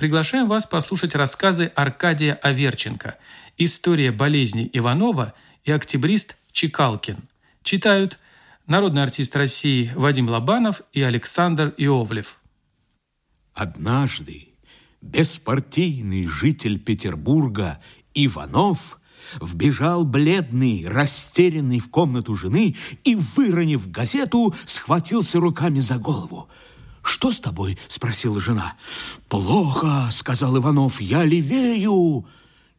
приглашаем вас послушать рассказы Аркадия Аверченко «История болезни Иванова» и октябрист Чекалкин. Читают народный артист России Вадим Лобанов и Александр Иовлев. Однажды беспартийный житель Петербурга Иванов вбежал бледный, растерянный в комнату жены и, выронив газету, схватился руками за голову. «Что с тобой?» – спросила жена. «Плохо», – сказал Иванов, – «я левею».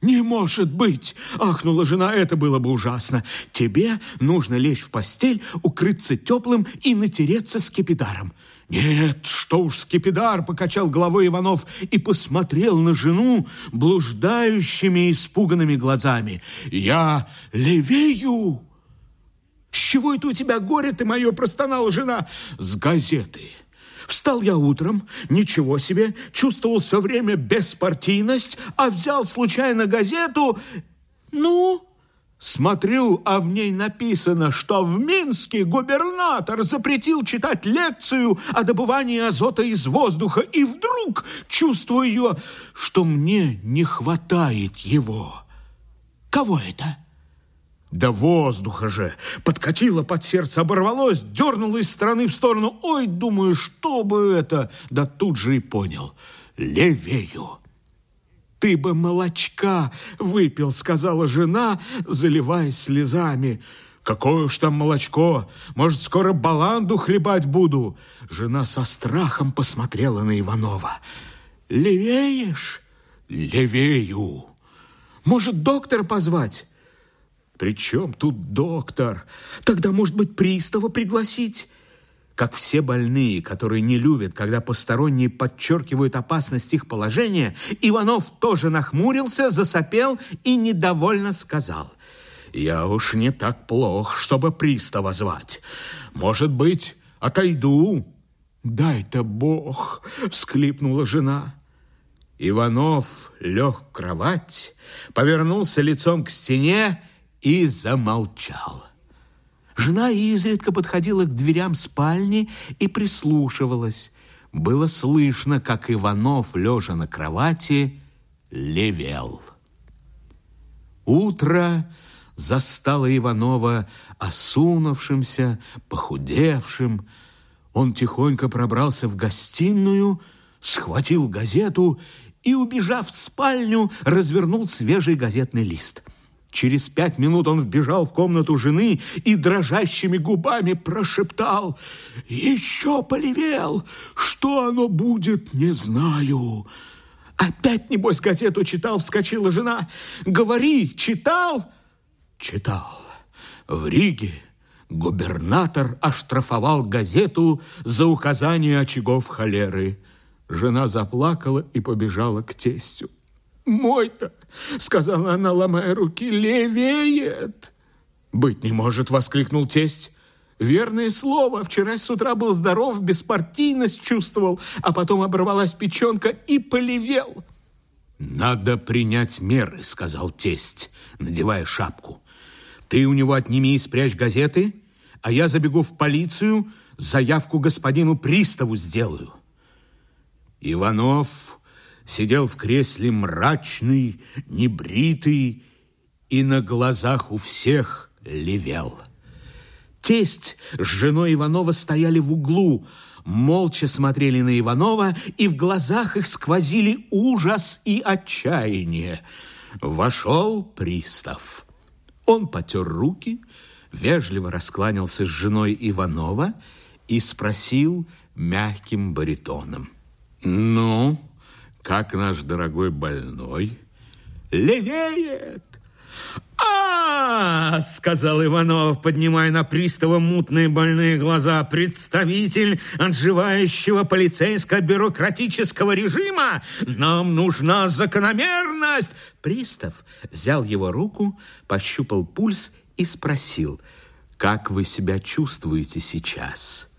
«Не может быть!» – ахнула жена. «Это было бы ужасно. Тебе нужно лечь в постель, укрыться теплым и натереться скипидаром». «Нет, что уж скипидар!» – покачал головой Иванов и посмотрел на жену блуждающими испуганными глазами. «Я левею!» «С чего это у тебя горе ты мое?» – простонала жена. «С газеты». Встал я утром, ничего себе, чувствовал все время беспартийность, а взял случайно газету. Ну, смотрю, а в ней написано, что в Минске губернатор запретил читать лекцию о добывании азота из воздуха, и вдруг чувствую что мне не хватает его. Кого это? Да воздуха же! Подкатило под сердце, оборвалось, дернуло из стороны в сторону. Ой, думаю, что бы это? Да тут же и понял. Левею. Ты бы молочка выпил, сказала жена, заливаясь слезами. Какое уж там молочко? Может, скоро баланду хлебать буду? Жена со страхом посмотрела на Иванова. Левеешь? Левею. Может, доктора позвать? «При чем тут доктор? Тогда, может быть, пристава пригласить?» Как все больные, которые не любят, когда посторонние подчеркивают опасность их положения, Иванов тоже нахмурился, засопел и недовольно сказал. «Я уж не так плох, чтобы пристава звать. Может быть, отойду?» «Дай-то Бог!» — всхлипнула жена. Иванов лег в кровать, повернулся лицом к стене и замолчал. Жена изредка подходила к дверям спальни и прислушивалась. Было слышно, как Иванов, лежа на кровати, левел. Утро застало Иванова осунувшимся, похудевшим. Он тихонько пробрался в гостиную, схватил газету и, убежав в спальню, развернул свежий газетный лист – Через пять минут он вбежал в комнату жены и дрожащими губами прошептал «Еще полевел! Что оно будет, не знаю!» «Опять, небось, газету читал?» — вскочила жена. «Говори, читал?» «Читал. В Риге губернатор оштрафовал газету за указание очагов холеры». Жена заплакала и побежала к тестю. «Мой-то!» — сказала она, ломая руки. «Левеет!» «Быть не может!» — воскликнул тесть. Верное слово. Вчера с утра был здоров, беспартийность чувствовал, а потом оборвалась печенка и полевел. Надо принять меры, сказал тесть, надевая шапку. Ты у него отними и спрячь газеты, а я забегу в полицию, заявку господину приставу сделаю. Иванов сидел в кресле мрачный, небритый и на глазах у всех левел. Тесть с женой Иванова стояли в углу, молча смотрели на Иванова, и в глазах их сквозили ужас и отчаяние. Вошел пристав. Он потер руки, вежливо раскланялся с женой Иванова и спросил мягким баритоном. «Ну, как наш дорогой больной? Левеет! а, сказал Иванов, поднимая на пристава мутные больные глаза. «Представитель отживающего полицейско-бюрократического режима! Нам нужна закономерность!» Пристав взял его руку, пощупал пульс и спросил, «Как вы себя чувствуете сейчас?»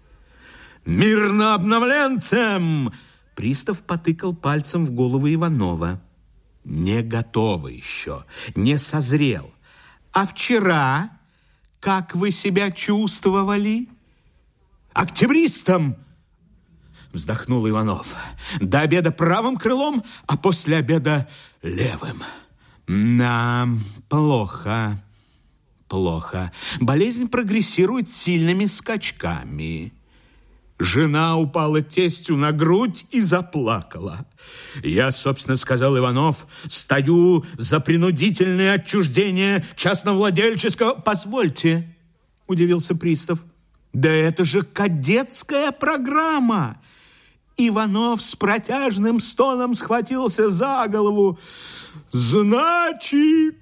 «Мирно обновленцем!» Пристав потыкал пальцем в голову Иванова. Не готово еще, не созрел. А вчера как вы себя чувствовали? Октябристом. вздохнул Иванов. До обеда правым крылом, а после обеда левым. Да, плохо, плохо. Болезнь прогрессирует сильными скачками. Жена упала тестью на грудь и заплакала. Я, собственно, сказал Иванов, стою за принудительное отчуждение частновладельческого... Позвольте, удивился пристав. Да это же кадетская программа. Иванов с протяжным стоном схватился за голову. Значит,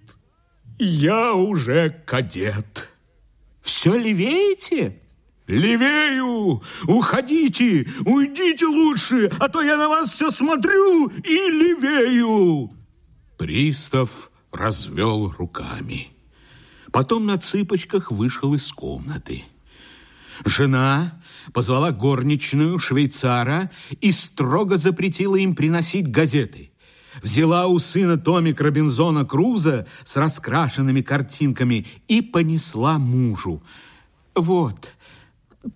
я уже кадет. Все левеете? «Левею! Уходите! Уйдите лучше, а то я на вас все смотрю и левею!» Пристав развел руками. Потом на цыпочках вышел из комнаты. Жена позвала горничную швейцара и строго запретила им приносить газеты. Взяла у сына томик Робинзона Круза с раскрашенными картинками и понесла мужу. «Вот,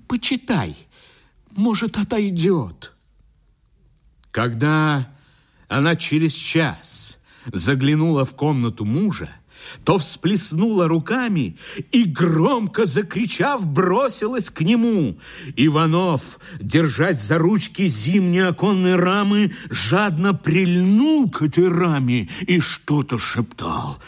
почитай, может, отойдет. Когда она через час заглянула в комнату мужа, то всплеснула руками и, громко закричав, бросилась к нему. Иванов, держась за ручки зимней оконной рамы, жадно прильнул к этой раме и что-то шептал.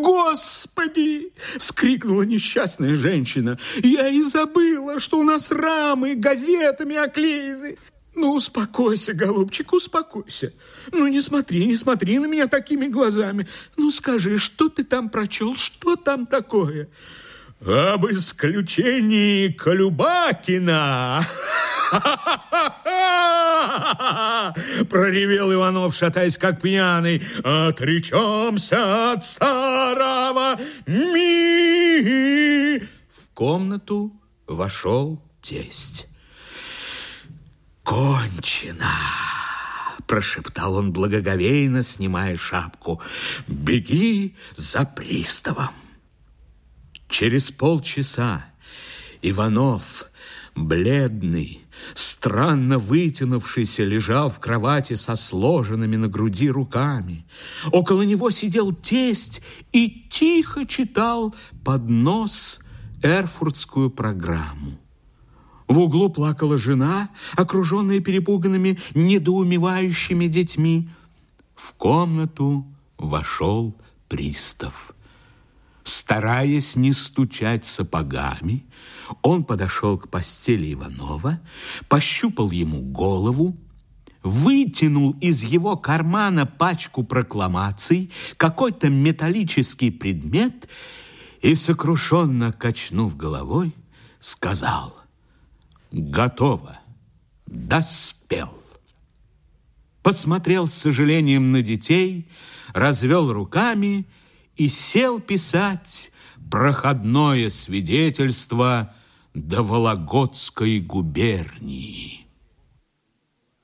«Господи!» — вскрикнула несчастная женщина. «Я и забыла, что у нас рамы газетами оклеены!» «Ну, успокойся, голубчик, успокойся. Ну, не смотри, не смотри на меня такими глазами. Ну, скажи, что ты там прочел, что там такое?» «Об исключении Колюбакина!» Проревел Иванов, шатаясь как пьяный. Отречемся от старого ми. В комнату вошел тесть. Кончено, прошептал он благоговейно, снимая шапку. Беги за приставом. Через полчаса Иванов, бледный, странно вытянувшийся, лежал в кровати со сложенными на груди руками. Около него сидел тесть и тихо читал под нос эрфуртскую программу. В углу плакала жена, окруженная перепуганными, недоумевающими детьми. В комнату вошел пристав. Стараясь не стучать сапогами, он подошел к постели Иванова, пощупал ему голову, вытянул из его кармана пачку прокламаций, какой-то металлический предмет и, сокрушенно качнув головой, сказал «Готово, доспел». Посмотрел с сожалением на детей, развел руками и сел писать проходное свидетельство до Вологодской губернии.